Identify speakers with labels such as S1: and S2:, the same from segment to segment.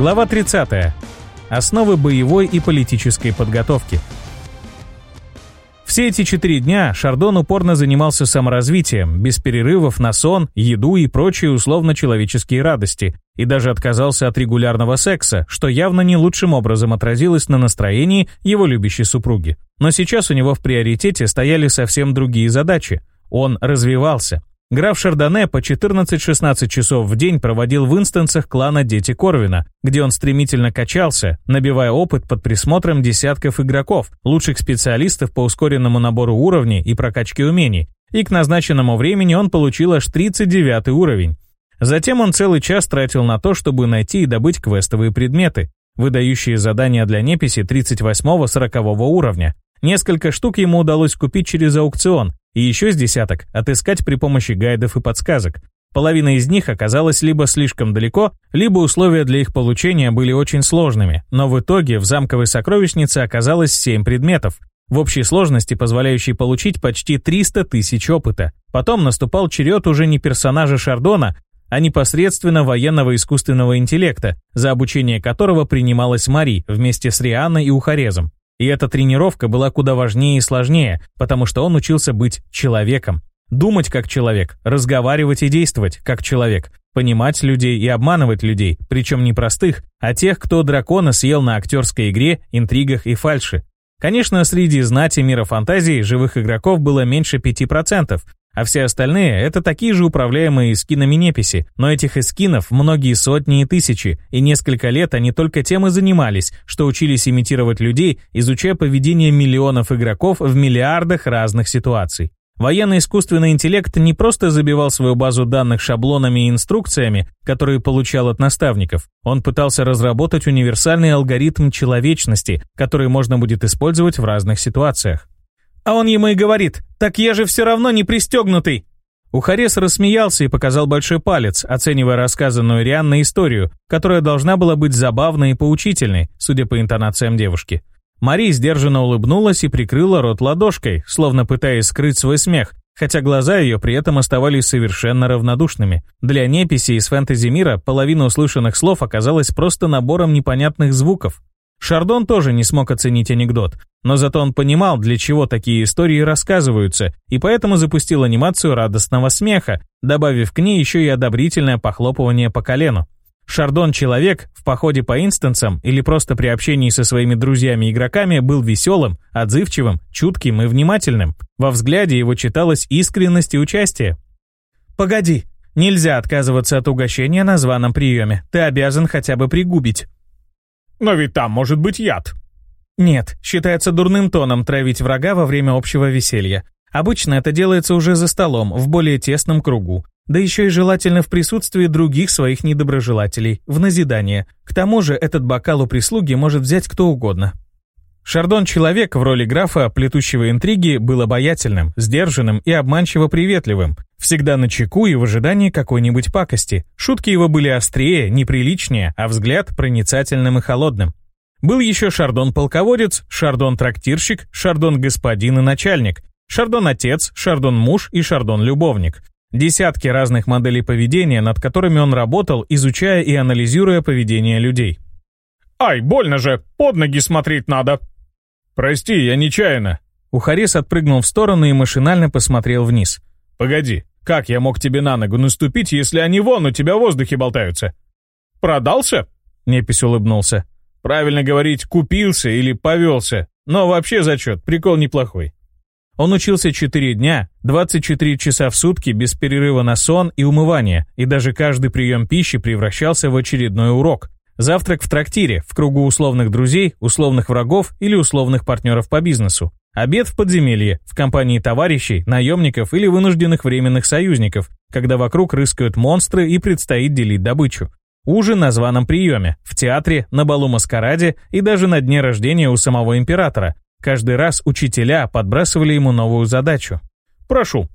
S1: Глава 30. Основы боевой и политической подготовки. Все эти четыре дня Шардон упорно занимался саморазвитием, без перерывов на сон, еду и прочие условно-человеческие радости, и даже отказался от регулярного секса, что явно не лучшим образом отразилось на настроении его любящей супруги. Но сейчас у него в приоритете стояли совсем другие задачи. Он развивался. Граф Шардоне по 14-16 часов в день проводил в инстансах клана «Дети Корвина», где он стремительно качался, набивая опыт под присмотром десятков игроков, лучших специалистов по ускоренному набору уровней и прокачке умений, и к назначенному времени он получил аж 39 уровень. Затем он целый час тратил на то, чтобы найти и добыть квестовые предметы, выдающие задания для неписи 38-40 уровня. Несколько штук ему удалось купить через аукцион, и еще с десяток отыскать при помощи гайдов и подсказок. Половина из них оказалась либо слишком далеко, либо условия для их получения были очень сложными, но в итоге в замковой сокровищнице оказалось семь предметов, в общей сложности позволяющей получить почти 300 тысяч опыта. Потом наступал черед уже не персонажа Шардона, а непосредственно военного искусственного интеллекта, за обучение которого принималась Мари вместе с Рианой и Ухарезом. И эта тренировка была куда важнее и сложнее, потому что он учился быть человеком. Думать как человек, разговаривать и действовать как человек, понимать людей и обманывать людей, причем не простых, а тех, кто дракона съел на актерской игре, интригах и фальши. Конечно, среди знати мира фантазии живых игроков было меньше 5%, а все остальные — это такие же управляемые эскинами неписи, но этих эскинов многие сотни и тысячи, и несколько лет они только тем и занимались, что учились имитировать людей, изучая поведение миллионов игроков в миллиардах разных ситуаций. Военный искусственный интеллект не просто забивал свою базу данных шаблонами и инструкциями, которые получал от наставников. Он пытался разработать универсальный алгоритм человечности, который можно будет использовать в разных ситуациях. А он ему и говорит, «Так я же все равно не пристегнутый!» Ухарес рассмеялся и показал большой палец, оценивая рассказанную Рианной историю, которая должна была быть забавной и поучительной, судя по интонациям девушки. Мари сдержанно улыбнулась и прикрыла рот ладошкой, словно пытаясь скрыть свой смех, хотя глаза ее при этом оставались совершенно равнодушными. Для неписи из фэнтези-мира половина услышанных слов оказалась просто набором непонятных звуков. Шардон тоже не смог оценить анекдот, но зато он понимал, для чего такие истории рассказываются, и поэтому запустил анимацию радостного смеха, добавив к ней еще и одобрительное похлопывание по колену. Шардон-человек в походе по инстансам или просто при общении со своими друзьями-игроками был веселым, отзывчивым, чутким и внимательным. Во взгляде его читалась искренность и участие. «Погоди, нельзя отказываться от угощения на званом приеме. Ты обязан хотя бы пригубить».
S2: «Но ведь там может быть яд»,
S1: нет, считается дурным тоном травить врага во время общего веселья. Обычно это делается уже за столом, в более тесном кругу. Да еще и желательно в присутствии других своих недоброжелателей, в назидание. К тому же этот бокал у прислуги может взять кто угодно. Шардон-человек в роли графа, плетущего интриги, был обаятельным, сдержанным и обманчиво приветливым, всегда на чеку и в ожидании какой-нибудь пакости. Шутки его были острее, неприличнее, а взгляд проницательным и холодным. Был еще шардон-полководец, шардон-трактирщик, шардон-господин и начальник, шардон-отец, шардон-муж и шардон-любовник. Десятки разных моделей поведения, над которыми он работал, изучая и анализируя поведение людей.
S2: «Ай, больно же! Под ноги смотреть надо!» «Прости, я нечаянно!»
S1: Ухарис отпрыгнул в сторону и машинально посмотрел вниз.
S2: «Погоди, как я мог тебе на ногу наступить, если они вон у тебя в воздухе болтаются?» «Продался?» — Непись улыбнулся. Правильно говорить «купился» или «повелся». Но вообще зачет, прикол неплохой.
S1: Он учился 4 дня, 24 часа в сутки без перерыва на сон и умывание, и даже каждый прием пищи превращался в очередной урок. Завтрак в трактире, в кругу условных друзей, условных врагов или условных партнеров по бизнесу. Обед в подземелье, в компании товарищей, наемников или вынужденных временных союзников, когда вокруг рыскают монстры и предстоит делить добычу. Ужин на званом приеме, в театре, на балу-маскараде и даже на дне рождения у самого императора. Каждый раз учителя подбрасывали ему новую задачу. «Прошу».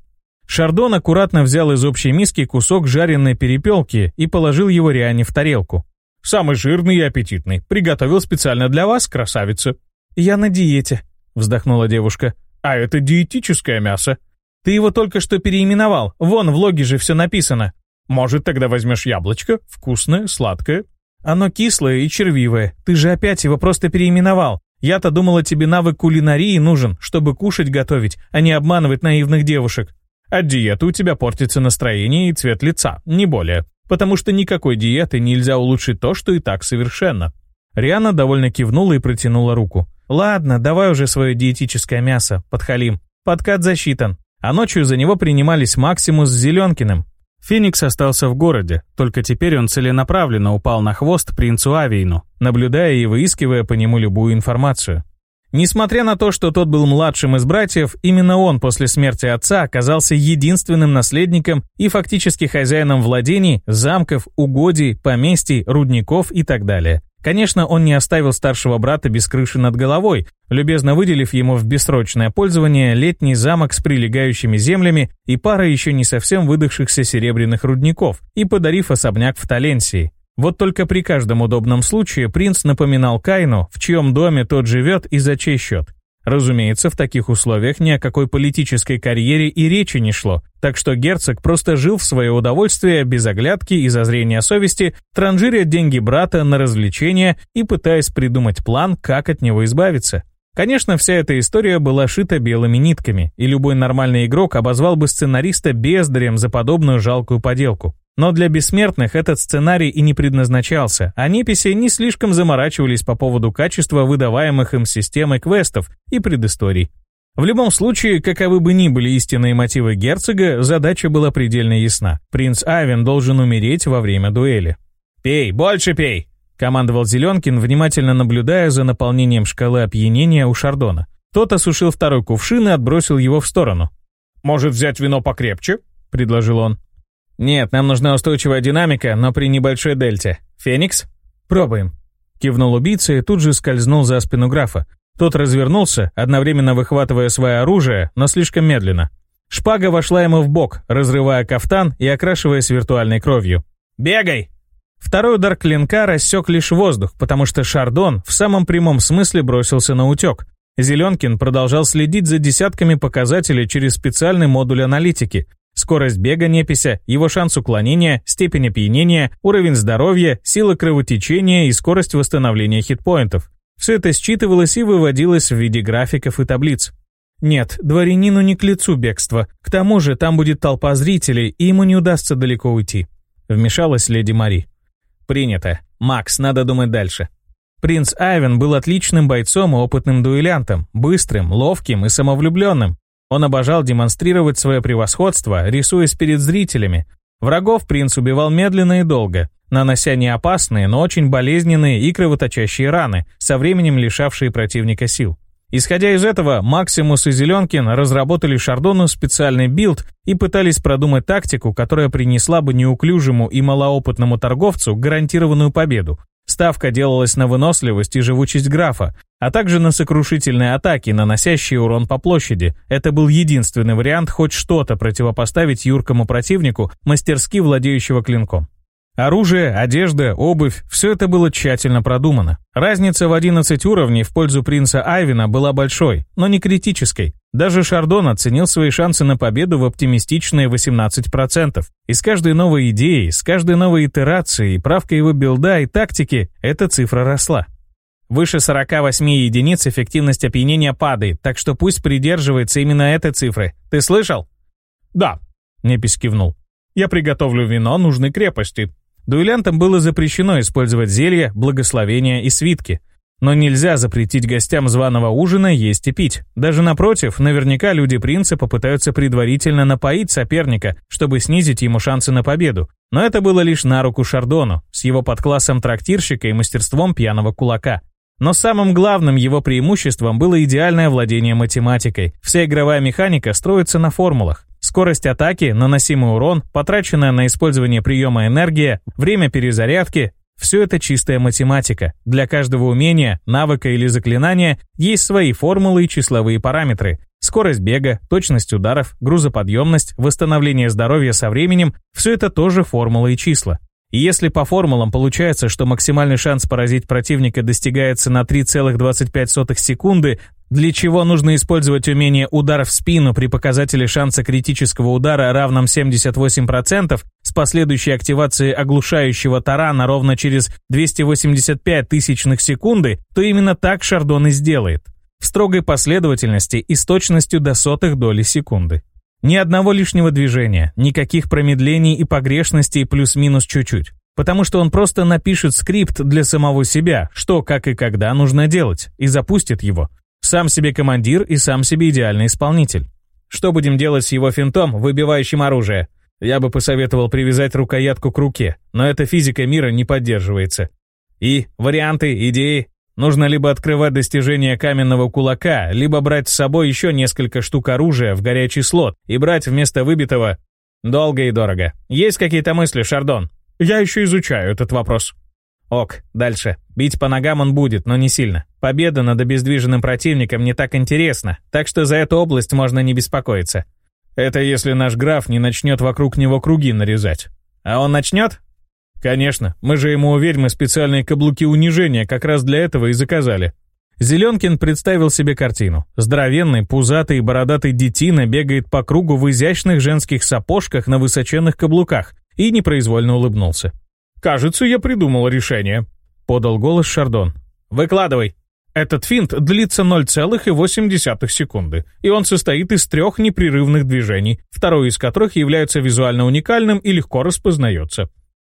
S1: Шардон аккуратно взял из общей миски кусок жареной перепелки и положил его Риане в тарелку. «Самый жирный и аппетитный. Приготовил специально для вас, красавица». «Я на диете», — вздохнула девушка. «А это диетическое мясо». «Ты его только что переименовал. Вон в логе же все написано. Может, тогда возьмешь яблочко? Вкусное, сладкое». «Оно кислое и червивое. Ты же опять его просто переименовал. Я-то думала, тебе навык кулинарии нужен, чтобы кушать готовить, а не обманывать наивных девушек. А От диеты у тебя портится настроение и цвет лица, не более. Потому что никакой диеты нельзя улучшить то, что и так совершенно». Риана довольно кивнула и протянула руку. «Ладно, давай уже свое диетическое мясо, подхалим. Подкат засчитан. А ночью за него принимались Максимус с Зеленкиным. Феникс остался в городе, только теперь он целенаправленно упал на хвост принцу Авейну, наблюдая и выискивая по нему любую информацию. Несмотря на то, что тот был младшим из братьев, именно он после смерти отца оказался единственным наследником и фактически хозяином владений, замков, угодий, поместий, рудников и так далее. Конечно, он не оставил старшего брата без крыши над головой, любезно выделив ему в бессрочное пользование летний замок с прилегающими землями и парой еще не совсем выдохшихся серебряных рудников и подарив особняк в Таленсии. Вот только при каждом удобном случае принц напоминал Кайну, в чьем доме тот живет и за чей счет. Разумеется, в таких условиях ни о какой политической карьере и речи не шло, так что герцог просто жил в свое удовольствие, без оглядки и зазрения совести, транжиря деньги брата на развлечения и пытаясь придумать план, как от него избавиться. Конечно, вся эта история была шита белыми нитками, и любой нормальный игрок обозвал бы сценариста бездарем за подобную жалкую поделку. Но для бессмертных этот сценарий и не предназначался, а неписи не слишком заморачивались по поводу качества выдаваемых им системы квестов и предысторий. В любом случае, каковы бы ни были истинные мотивы герцога, задача была предельно ясна. Принц Авен должен умереть во время дуэли. «Пей, больше пей!» — командовал Зеленкин, внимательно наблюдая за наполнением шкалы опьянения у Шардона. Тот осушил второй кувшин и отбросил его в сторону.
S2: «Может, взять вино покрепче?» — предложил он.
S1: «Нет, нам нужна устойчивая динамика, но при небольшой дельте. Феникс?» «Пробуем». Кивнул убийца и тут же скользнул за спину графа. Тот развернулся, одновременно выхватывая свое оружие, но слишком медленно. Шпага вошла ему в бок, разрывая кафтан и окрашиваясь виртуальной кровью. «Бегай!» Второй удар клинка рассек лишь воздух, потому что Шардон в самом прямом смысле бросился на утек. Зеленкин продолжал следить за десятками показателей через специальный модуль аналитики. Скорость бега непися, его шанс уклонения, степень опьянения, уровень здоровья, сила кровотечения и скорость восстановления хитпоинтов. Все это считывалось и выводилось в виде графиков и таблиц. Нет, дворянину не к лицу бегство. К тому же там будет толпа зрителей, и ему не удастся далеко уйти. Вмешалась леди Мари. Принято. Макс, надо думать дальше. Принц Айвен был отличным бойцом и опытным дуэлянтом, быстрым, ловким и самовлюбленным. Он обожал демонстрировать свое превосходство, рисуясь перед зрителями. Врагов принц убивал медленно и долго, нанося неопасные, но очень болезненные и кровоточащие раны, со временем лишавшие противника сил. Исходя из этого, Максимус и Зеленкин разработали Шардону специальный билд и пытались продумать тактику, которая принесла бы неуклюжему и малоопытному торговцу гарантированную победу, Ставка делалась на выносливость и живучесть графа, а также на сокрушительные атаки, наносящие урон по площади. Это был единственный вариант хоть что-то противопоставить юркому противнику, мастерски владеющего клинком. Оружие, одежда, обувь – все это было тщательно продумано. Разница в 11 уровней в пользу принца Айвина была большой, но не критической. Даже Шардон оценил свои шансы на победу в оптимистичные 18%. И с каждой новой идеей, с каждой новой итерацией, правкой его билда и тактики эта цифра росла. Выше 48 единиц эффективность опьянения падает, так что пусть придерживается именно этой цифры. Ты слышал?
S2: Да, Непись кивнул. Я приготовлю вино нужной крепости.
S1: Дуэлянтам было запрещено использовать зелья, благословения и свитки – но нельзя запретить гостям званого ужина есть и пить. Даже напротив, наверняка люди принца попытаются предварительно напоить соперника, чтобы снизить ему шансы на победу. Но это было лишь на руку Шардону, с его подклассом трактирщика и мастерством пьяного кулака. Но самым главным его преимуществом было идеальное владение математикой. Вся игровая механика строится на формулах. Скорость атаки, наносимый урон, потраченная на использование приема энергия, время перезарядки, все это чистая математика. Для каждого умения, навыка или заклинания есть свои формулы и числовые параметры. Скорость бега, точность ударов, грузоподъемность, восстановление здоровья со временем – все это тоже формулы и числа. И если по формулам получается, что максимальный шанс поразить противника достигается на 3,25 секунды для чего нужно использовать умение «удар в спину» при показателе шанса критического удара равном 78% с последующей активацией оглушающего тарана ровно через 285 тысячных секунды, то именно так Шардон и сделает. В строгой последовательности и с точностью до сотых доли секунды. Ни одного лишнего движения, никаких промедлений и погрешностей плюс-минус чуть-чуть. Потому что он просто напишет скрипт для самого себя, что, как и когда нужно делать, и запустит его. Сам себе командир и сам себе идеальный исполнитель. Что будем делать с его финтом, выбивающим оружие? Я бы посоветовал привязать рукоятку к руке, но эта физика мира не поддерживается. И варианты, идеи. Нужно либо открывать достижения каменного кулака, либо брать с собой еще несколько штук оружия в горячий слот и брать вместо выбитого... Долго и дорого. Есть какие-то мысли, Шардон? Я еще изучаю этот вопрос. Ок, дальше. Бить по ногам он будет, но не сильно. Победа над обездвиженным противником не так интересна, так что за эту область можно не беспокоиться. Это если наш граф не начнет вокруг него круги нарезать. А он начнет? Конечно, мы же ему у ведьмы специальные каблуки унижения как раз для этого и заказали. Зеленкин представил себе картину. Здоровенный, пузатый и бородатый детина бегает по кругу в изящных женских сапожках на высоченных каблуках и непроизвольно улыбнулся. «Кажется, я придумал решение», — подал голос Шардон. «Выкладывай». Этот финт длится 0,8 секунды, и он состоит из трех непрерывных движений, второй из которых является визуально уникальным и легко распознается.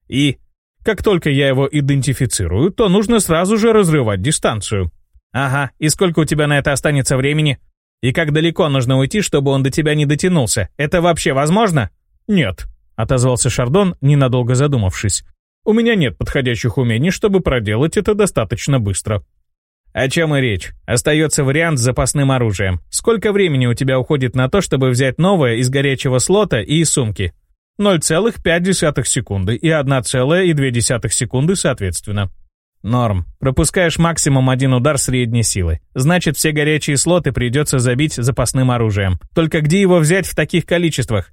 S1: И как только я его идентифицирую, то нужно сразу же разрывать дистанцию. Ага, и сколько у тебя на это останется времени? И как далеко нужно уйти, чтобы он до тебя не дотянулся? Это вообще возможно? Нет, отозвался Шардон, ненадолго задумавшись. У меня нет подходящих умений, чтобы проделать это достаточно быстро. О чем и речь. Остается вариант с запасным оружием. Сколько времени у тебя уходит на то, чтобы взять новое из горячего слота и из сумки? 0,5 секунды и 1,2 секунды соответственно. Норм. Пропускаешь максимум один удар средней силы. Значит, все горячие слоты придется забить запасным оружием. Только где его взять в таких количествах?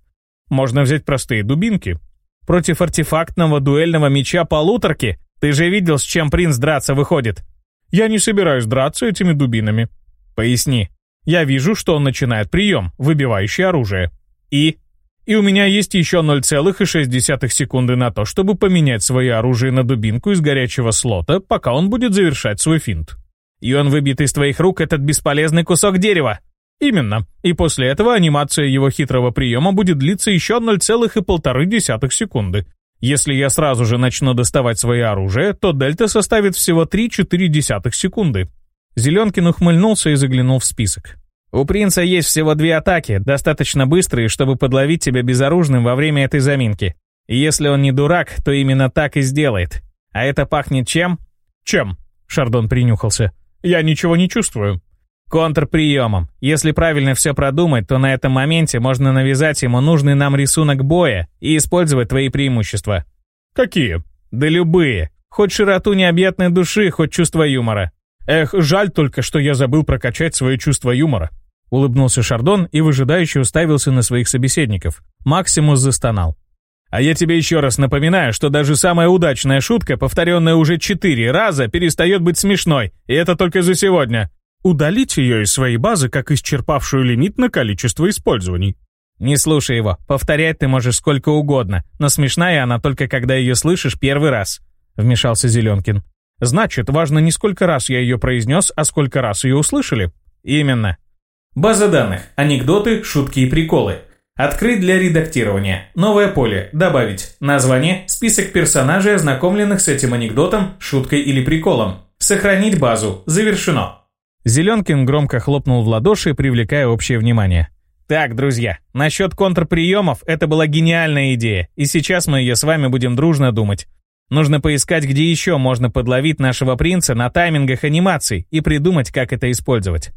S1: Можно взять простые дубинки. Против артефактного дуэльного меча полуторки? Ты же видел, с чем принц драться выходит. Я не собираюсь драться этими дубинами. Поясни. Я вижу, что он начинает прием, выбивающий оружие. И? И у меня есть еще 0,6 секунды на то, чтобы поменять свое оружие на дубинку из горячего слота, пока он будет завершать свой финт. И он выбит из твоих рук этот бесполезный кусок дерева. Именно. И после этого анимация его хитрого приема будет длиться еще 0,1 секунды. Если я сразу же начну доставать свои оружие, то дельта составит всего 3,4 секунды. Зеленкин ухмыльнулся и заглянул в список. «У принца есть всего две атаки, достаточно быстрые, чтобы подловить тебя безоружным во время этой заминки. И если он не дурак, то именно так и сделает. А это пахнет чем?» «Чем?» — Шардон принюхался. «Я ничего не чувствую». Контрприемом. Если правильно все продумать, то на этом моменте можно навязать ему нужный нам рисунок боя и использовать твои преимущества. Какие? Да любые. Хоть широту необъятной души, хоть чувство юмора. Эх, жаль только, что я забыл прокачать свое чувство юмора. Улыбнулся Шардон и выжидающе уставился на своих собеседников. Максимус застонал. А я тебе еще раз напоминаю, что даже самая удачная шутка, повторенная уже четыре раза, перестает быть смешной, и это только за сегодня. Удалить ее из своей базы, как исчерпавшую лимит на количество использований. Не слушай его, повторять ты можешь сколько угодно, но смешная она только когда ее слышишь первый раз, вмешался Зеленкин. Значит, важно не сколько раз я ее произнес, а сколько раз ее услышали. Именно. База данных, анекдоты, шутки и приколы. Открыть для редактирования. Новое поле. Добавить. Название. Список персонажей, ознакомленных с этим анекдотом, шуткой или приколом. Сохранить базу. Завершено. Зеленкин громко хлопнул в ладоши, привлекая общее внимание. Так, друзья, насчет контрприемов это была гениальная идея, и сейчас мы ее с вами будем дружно думать. Нужно поискать, где еще можно подловить нашего принца на таймингах анимаций и придумать, как это использовать.